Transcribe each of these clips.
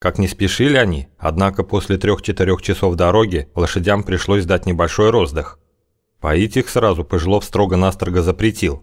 Как не спешили они, однако после трех-четырех часов дороги лошадям пришлось дать небольшой роздых. Поить их сразу Пыжлов строго-настрого запретил.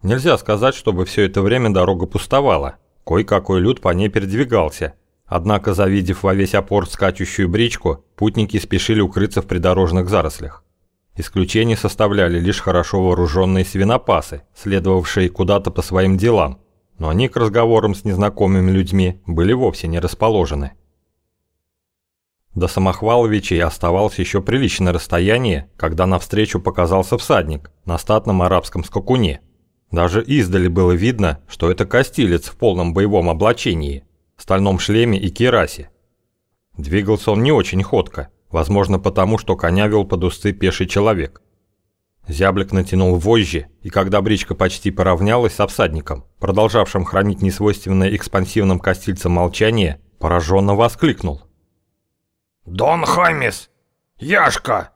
Нельзя сказать, чтобы все это время дорога пустовала. Кой-какой люд по ней передвигался. Однако, завидев во весь опор скачущую бричку, путники спешили укрыться в придорожных зарослях. Исключение составляли лишь хорошо вооруженные свинопасы, следовавшие куда-то по своим делам, но они к разговорам с незнакомыми людьми были вовсе не расположены. До Самохваловичей оставалось еще приличное расстояние, когда навстречу показался всадник на статном арабском скакуне. Даже издали было видно, что это костилец в полном боевом облачении, стальном шлеме и кирасе. Двигался он не очень ходко, возможно потому, что коня вел под усты пеший человек. Зяблик натянул вожжи, и когда бричка почти поравнялась с всадником, продолжавшим хранить несвойственное экспансивным костильцам молчание, пораженно воскликнул. «Дон Хамис! Яшка!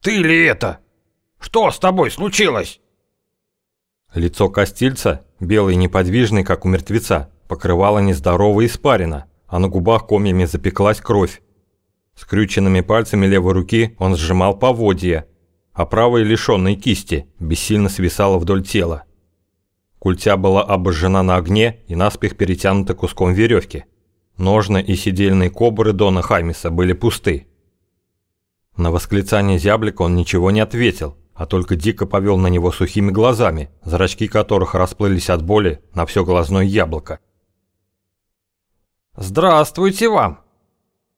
Ты ли это? Что с тобой случилось?» Лицо Костильца, белый и неподвижный, как у мертвеца, покрывало нездоровая испарина, а на губах комьями запеклась кровь. Скрюченными пальцами левой руки он сжимал поводья, а правой, лишенной кисти, бессильно свисала вдоль тела. Культя была обожжена на огне и наспех перетянута куском веревки. Ножны и сидельные кобры Дона Хаймиса были пусты. На восклицание зяблика он ничего не ответил, а только дико повел на него сухими глазами, зрачки которых расплылись от боли на все глазное яблоко. «Здравствуйте вам!»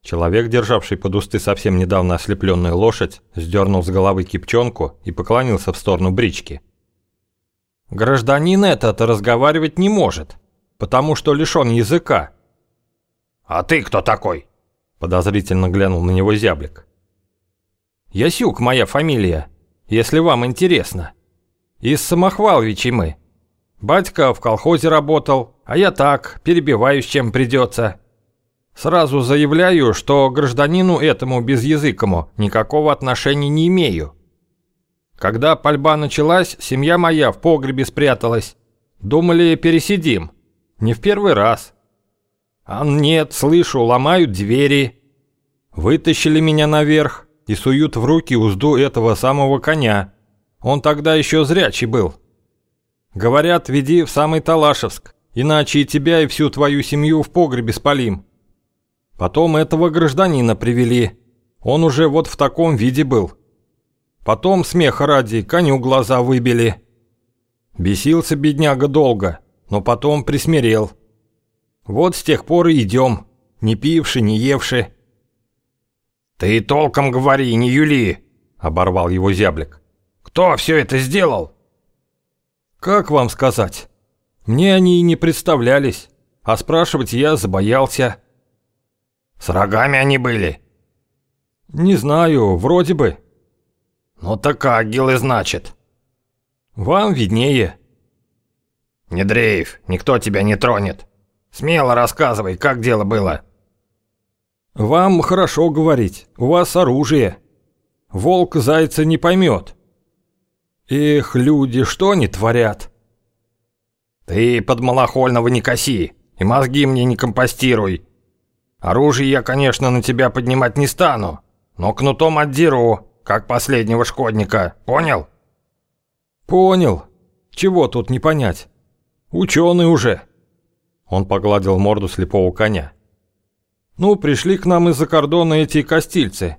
Человек, державший под усты совсем недавно ослепленную лошадь, сдернул с головы кипчонку и поклонился в сторону брички. «Гражданин этот разговаривать не может, потому что лишен языка». «А ты кто такой?» Подозрительно глянул на него зяблик. «Ясюк моя фамилия, если вам интересно. Из Самохваловичей мы. Батька в колхозе работал, а я так, перебиваюсь, чем придется». Сразу заявляю, что гражданину этому безязыкому никакого отношения не имею. Когда пальба началась, семья моя в погребе спряталась. Думали, пересидим. Не в первый раз. А нет, слышу, ломают двери. Вытащили меня наверх и суют в руки узду этого самого коня. Он тогда еще зрячий был. Говорят, веди в самый Талашевск, иначе и тебя, и всю твою семью в погребе спалим. Потом этого гражданина привели. Он уже вот в таком виде был. Потом, смеха ради, коню глаза выбили. Бесился бедняга долго, но потом присмирел. Вот с тех пор и идем, не пивши, не евши. «Ты толком говори, не юли!» — оборвал его зяблик. «Кто все это сделал?» «Как вам сказать? Мне они и не представлялись, а спрашивать я забоялся». С рогами они были? Не знаю, вроде бы. Ну так агилы, значит. Вам виднее. Не дрейф, никто тебя не тронет. Смело рассказывай, как дело было. Вам хорошо говорить, у вас оружие. Волк зайца не поймет. Эх, люди, что они творят? Ты под малохольного не коси и мозги мне не компостируй. Оружие я, конечно, на тебя поднимать не стану, но кнутом отдеру, как последнего шкодника, понял? Понял. Чего тут не понять? Ученый уже. Он погладил морду слепого коня. Ну, пришли к нам из-за кордона эти костильцы.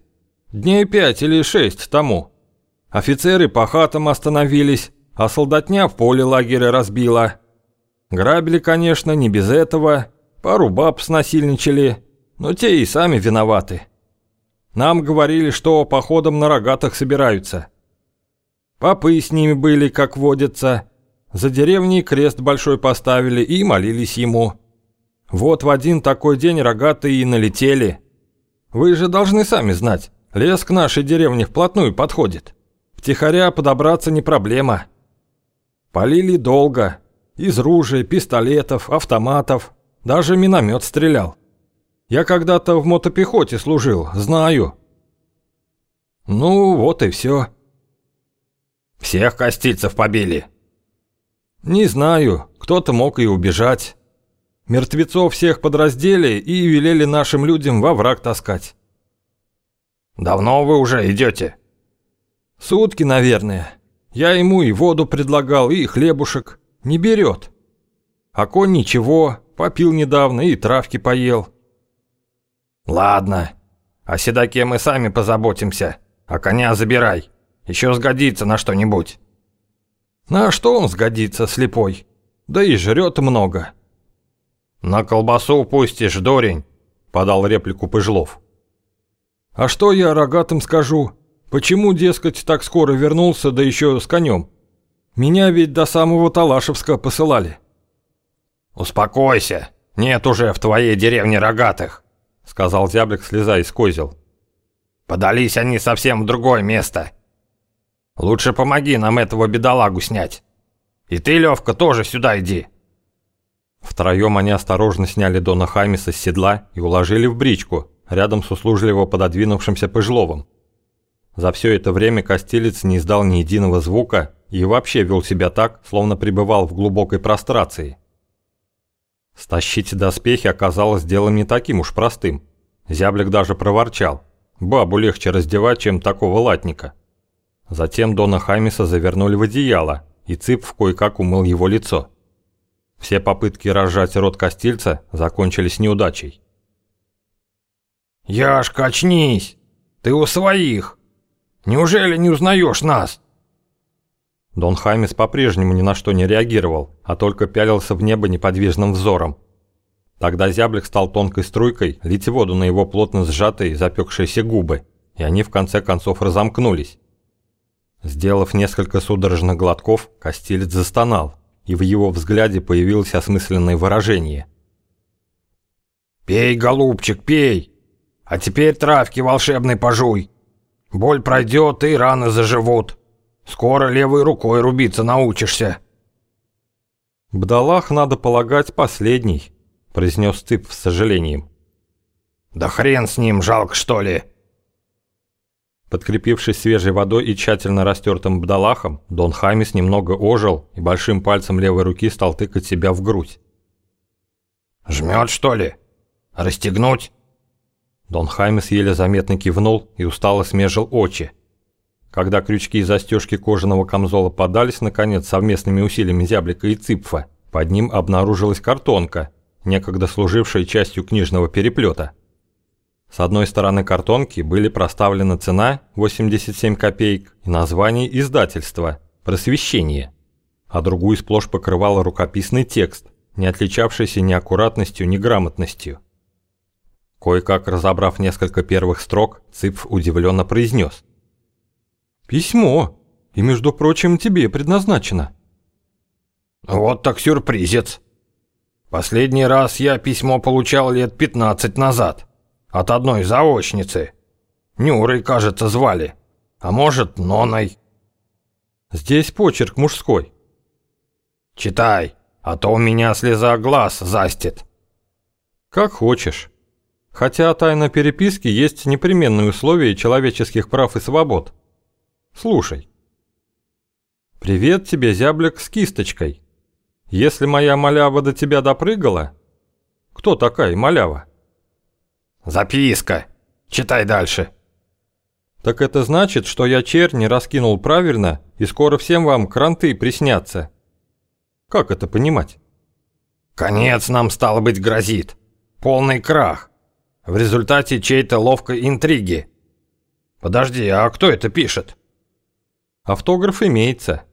Дней пять или шесть тому. Офицеры по хатам остановились, а солдатня в поле лагеря разбила. Грабили, конечно, не без этого. Пару баб снасильничали, но те и сами виноваты. Нам говорили, что походом на рогатых собираются. Попы с ними были, как водится. За деревней крест большой поставили и молились ему. Вот в один такой день рогатые и налетели. Вы же должны сами знать, лес к нашей деревне вплотную подходит. Втихаря подобраться не проблема. Полили долго. Из ружей, пистолетов, автоматов. Даже миномет стрелял. Я когда-то в мотопехоте служил, знаю». «Ну, вот и все». «Всех костильцев побили?» «Не знаю, кто-то мог и убежать. Мертвецов всех подраздели и велели нашим людям во враг таскать. Давно вы уже идете? Сутки, наверное. Я ему и воду предлагал, и хлебушек. Не берет. А конь ничего, попил недавно и травки поел. Ладно. О седаке мы сами позаботимся. А коня забирай. Еще сгодится на что-нибудь. На что он сгодится, слепой? Да и жрет много. На колбасу пустишь, дурень, подал реплику Пыжлов. А что я рогатым скажу? Почему, дескать, так скоро вернулся, да еще с конем? Меня ведь до самого Талашевска посылали. Успокойся, нет уже в твоей деревне рогатых, сказал зяблик, слезая из козел. Подались они совсем в другое место. Лучше помоги нам этого бедолагу снять. И ты, Левка, тоже сюда иди. Втроем они осторожно сняли Дона Хамиса с седла и уложили в бричку, рядом с услужливо пододвинувшимся Пыжловым. За все это время Костелец не издал ни единого звука и вообще вел себя так, словно пребывал в глубокой прострации. Стащить доспехи оказалось делом не таким уж простым. Зяблик даже проворчал. Бабу легче раздевать, чем такого латника. Затем Дона Хамиса завернули в одеяло, и Цып кое-как умыл его лицо. Все попытки разжать рот Костильца закончились неудачей. «Яшка, очнись! Ты у своих! Неужели не узнаешь нас?» Дон Хамис по-прежнему ни на что не реагировал, а только пялился в небо неподвижным взором. Тогда зяблик стал тонкой струйкой лить воду на его плотно сжатые запекшиеся губы, и они в конце концов разомкнулись. Сделав несколько судорожных глотков, Костелец застонал, и в его взгляде появилось осмысленное выражение. «Пей, голубчик, пей! А теперь травки волшебной пожуй! Боль пройдет и раны заживут!» Скоро левой рукой рубиться научишься». «Бдалах, надо полагать, последний», — произнес Цып с сожалением. «Да хрен с ним, жалко что ли?» Подкрепившись свежей водой и тщательно растертым бдалахом, Дон Хамис немного ожил и большим пальцем левой руки стал тыкать себя в грудь. «Жмет, что ли? Расстегнуть?» Дон Хамис еле заметно кивнул и устало смежил очи, когда крючки и застежки кожаного камзола подались, наконец, совместными усилиями Зяблика и Цыпфа, под ним обнаружилась картонка, некогда служившая частью книжного переплета. С одной стороны картонки были проставлена цена 87 копеек и название издательства «Просвещение», а другую сплошь покрывал рукописный текст, не отличавшийся ни аккуратностью, ни грамотностью. Кое-как разобрав несколько первых строк, Цыпф удивленно произнес – «Письмо. И, между прочим, тебе предназначено». «Вот так сюрпризец. Последний раз я письмо получал лет 15 назад. От одной заочницы. Нюрой, кажется, звали. А может, Ноной». «Здесь почерк мужской». «Читай, а то у меня слеза глаз застит». «Как хочешь. Хотя тайна переписки есть непременные условия человеческих прав и свобод». Слушай. Привет тебе, зяблик, с кисточкой. Если моя малява до тебя допрыгала... Кто такая малява? Записка. Читай дальше. Так это значит, что я черни раскинул правильно, и скоро всем вам кранты приснятся. Как это понимать? Конец нам, стало быть, грозит. Полный крах. В результате чьей-то ловкой интриги. Подожди, а кто это пишет? Автограф имеется.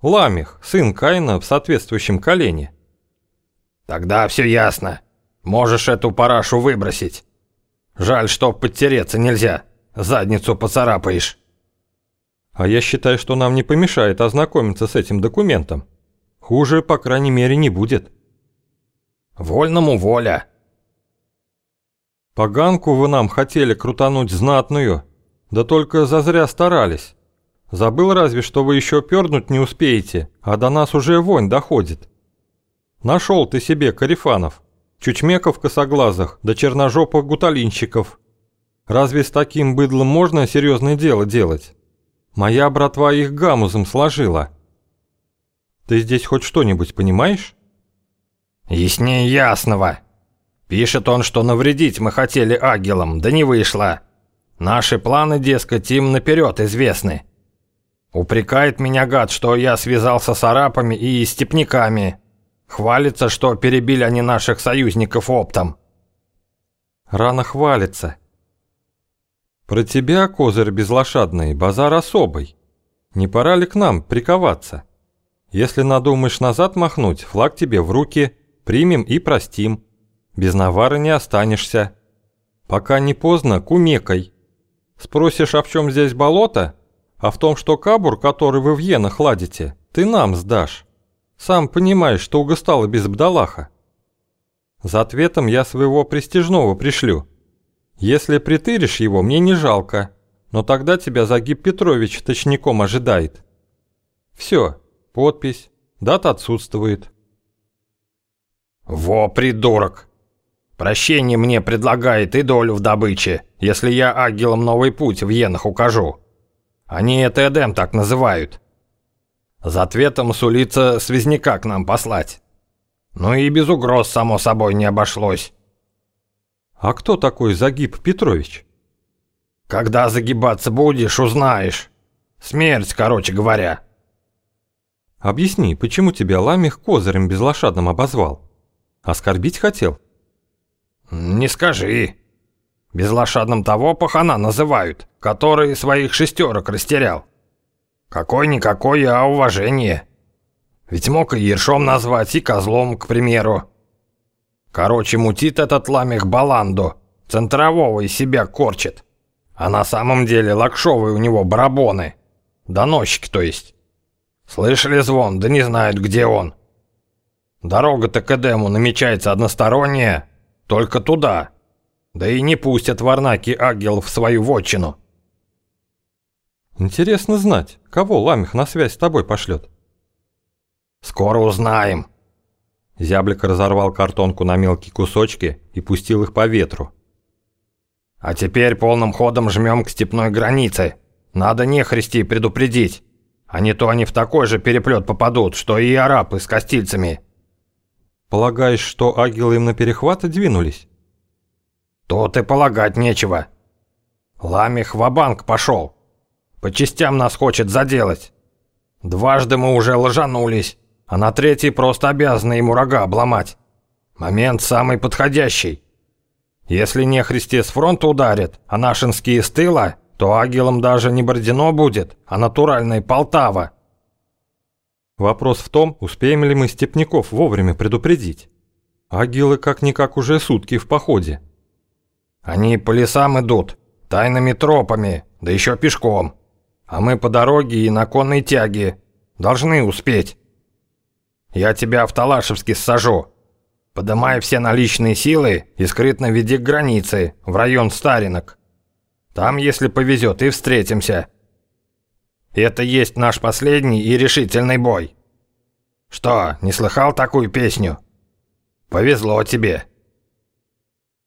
Ламих, сын Каина в соответствующем колене. Тогда все ясно. Можешь эту парашу выбросить. Жаль, что подтереться нельзя. Задницу поцарапаешь. А я считаю, что нам не помешает ознакомиться с этим документом. Хуже, по крайней мере, не будет. Вольному воля. Поганку вы нам хотели крутануть знатную, да только зазря старались. Забыл разве, что вы еще пернуть не успеете, а до нас уже вонь доходит. Нашел ты себе карифанов, чучмеков косоглазых да черножопых гуталинщиков. Разве с таким быдлом можно серьезное дело делать? Моя братва их гамузом сложила. Ты здесь хоть что-нибудь понимаешь? Яснее ясного. Пишет он, что навредить мы хотели агелам, да не вышло. Наши планы, дескать, им наперед известны. Упрекает меня гад, что я связался с арапами и степняками. Хвалится, что перебили они наших союзников оптом. Рано хвалится. Про тебя, козырь безлошадный, базар особый. Не пора ли к нам приковаться? Если надумаешь назад махнуть, флаг тебе в руки, примем и простим. Без навары не останешься. Пока не поздно, кумекай. Спросишь, а в чем здесь болото? А в том, что кабур, который вы в Йенах ладите, ты нам сдашь. Сам понимаешь, что угостало без бдалаха. За ответом я своего престижного пришлю. Если притыришь его, мне не жалко, но тогда тебя Загиб Петрович точником ожидает. Все, подпись, дата отсутствует. Во, придурок! Прощение мне предлагает и долю в добыче, если я агилам новый путь в Йенах укажу. Они это Эдем так называют. За ответом сулится связняка к нам послать. Ну и без угроз, само собой, не обошлось. А кто такой Загиб Петрович? Когда загибаться будешь, узнаешь. Смерть, короче говоря. Объясни, почему тебя Ламих козырем безлошадным обозвал? Оскорбить хотел? Не скажи. Безлошадным того пахана называют, который своих шестерок растерял. Какой-никакой, а уважение. Ведь мог и ершом назвать, и козлом, к примеру. Короче, мутит этот ламех баланду, центрового из себя корчит. А на самом деле лакшовые у него барабоны. Доносчики, то есть. Слышали звон, да не знают, где он. Дорога-то к Эдему намечается односторонняя, только туда. Да и не пустят варнаки Агел в свою вотчину. Интересно знать, кого Ламих на связь с тобой пошлет. Скоро узнаем. Зяблик разорвал картонку на мелкие кусочки и пустил их по ветру. А теперь полным ходом жмем к степной границе. Надо нехристи предупредить. А не то они в такой же переплет попадут, что и арабы с костильцами. Полагаешь, что агилы им на перехват двинулись? Тут и полагать нечего. Ламих в банк пошел. По частям нас хочет заделать. Дважды мы уже ложанулись, а на третий просто обязаны ему рога обломать. Момент самый подходящий. Если не Христе с фронта ударит, а нашинские с тыла, то агилом даже не Бородино будет, а натуральная Полтава. Вопрос в том, успеем ли мы степняков вовремя предупредить. Агилы как-никак уже сутки в походе. Они по лесам идут, тайными тропами, да еще пешком. А мы по дороге и на конной тяге. Должны успеть. Я тебя в Талашевске сажу. Подымай все наличные силы и скрытно веди к границе, в район Старинок. Там, если повезет, и встретимся. Это есть наш последний и решительный бой. Что, не слыхал такую песню? Повезло тебе.